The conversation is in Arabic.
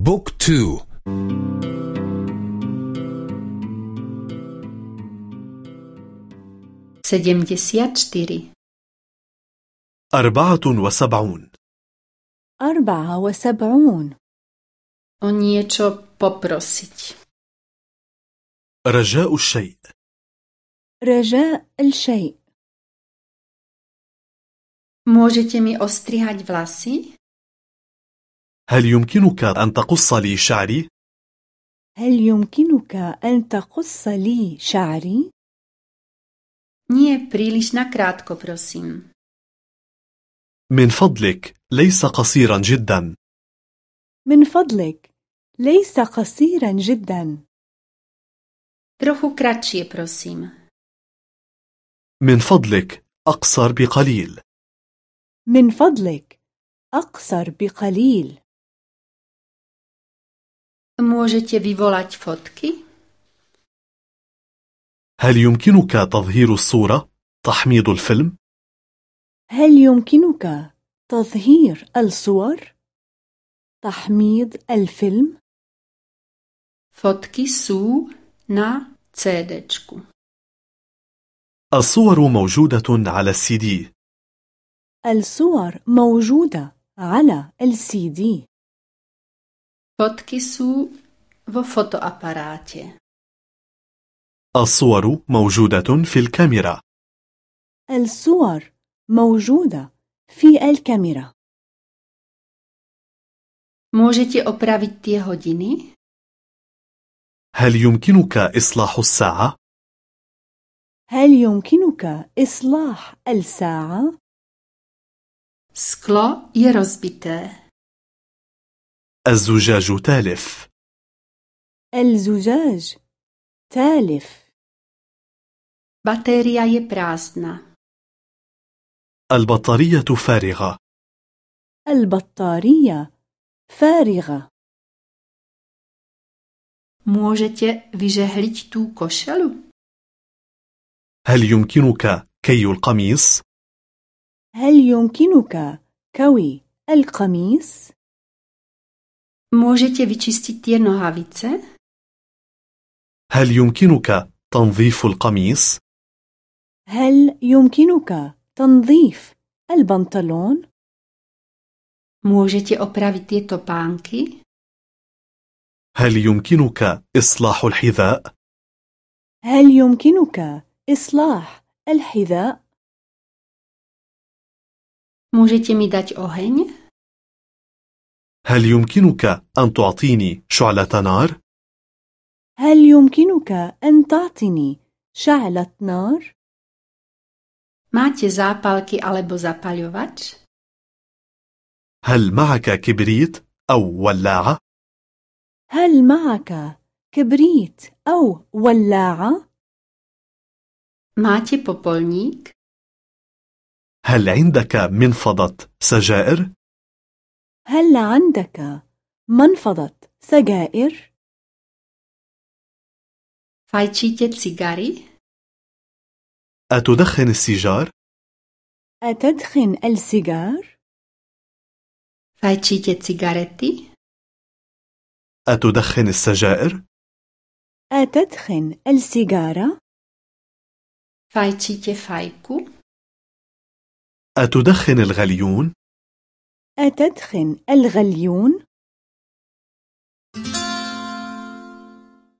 بوك تو sedemdesiat čtyři أربعة وسبعون أربعة وسبعون o niečo poprosiť. رجاء الشيء رجاء الشيء Môžete mi ostrihať vlasy? هل يمكنك أن تقص لي شعري؟ هل يمكنك أن تقص لي شعري؟ Nie, príliš nakrátko, prosím. من فضلك ليس قصيرا جدا من فضلك ليس قصيرا جدا Trochu kratšie, prosím. من فضلك أقصر بقليل من فضلك أقصر بقليل Môžete vyvolať fotky? هل يمكنك تظهير الصورة؟ تحميض الفيلم؟ هل يمكنك تظهير الصور؟ تحميض الفيلم؟ Fotky sú na CDčku. الصور موجودة على السي دي الصور موجودة على السي دي Fotky sú vo fotoaparáte. الصور موجودة في الكاميرا الصور موجودة في الكاميرا Môžete opraviť tie hodiny? هل يمكنك إصلاح الساعة؟ هل يمكنك إصلاح الساعة؟ Je rozbité. الزجاج تالف الزجاج تالف Batéria je prázdna. البطارية فارغة البطارية فارغة Môžete vyžehliť tú košelu? هل يمكنك كي القميص؟ هل يمكنك كوي القميص؟ Môžete vyčistiť tie nohavice? هل يمكنك تنظيف القميص؟ هل يمكنك تنظيف البنطلون؟ Opraviť tie topánky? هل يمكنك إصلاح الحذاء؟ هل يمكنك إصلاح الحذاء؟ Mi dať oheň? هل يمكنك أن تعطيني شعلة نار؟ هل يمكنك أن تعطيني شعلة نار؟ Máte zápalky alebo zapaľovač? هل معك كبريت أو ولاعة؟ هل معك كبريت أو ولاعة؟ Máte popolník? هل عندك منفضة سجائر؟ هل عندك منفضة سجائر؟ Fajčíte cigary? أتدخن السيجار؟ أتدخن السيجار؟ Fajčíte cigarety? أتدخن السجائر؟ أتدخن السيجارة؟ Fajčíte fajku? أتدخن الغليون؟ أتدخن الغليون؟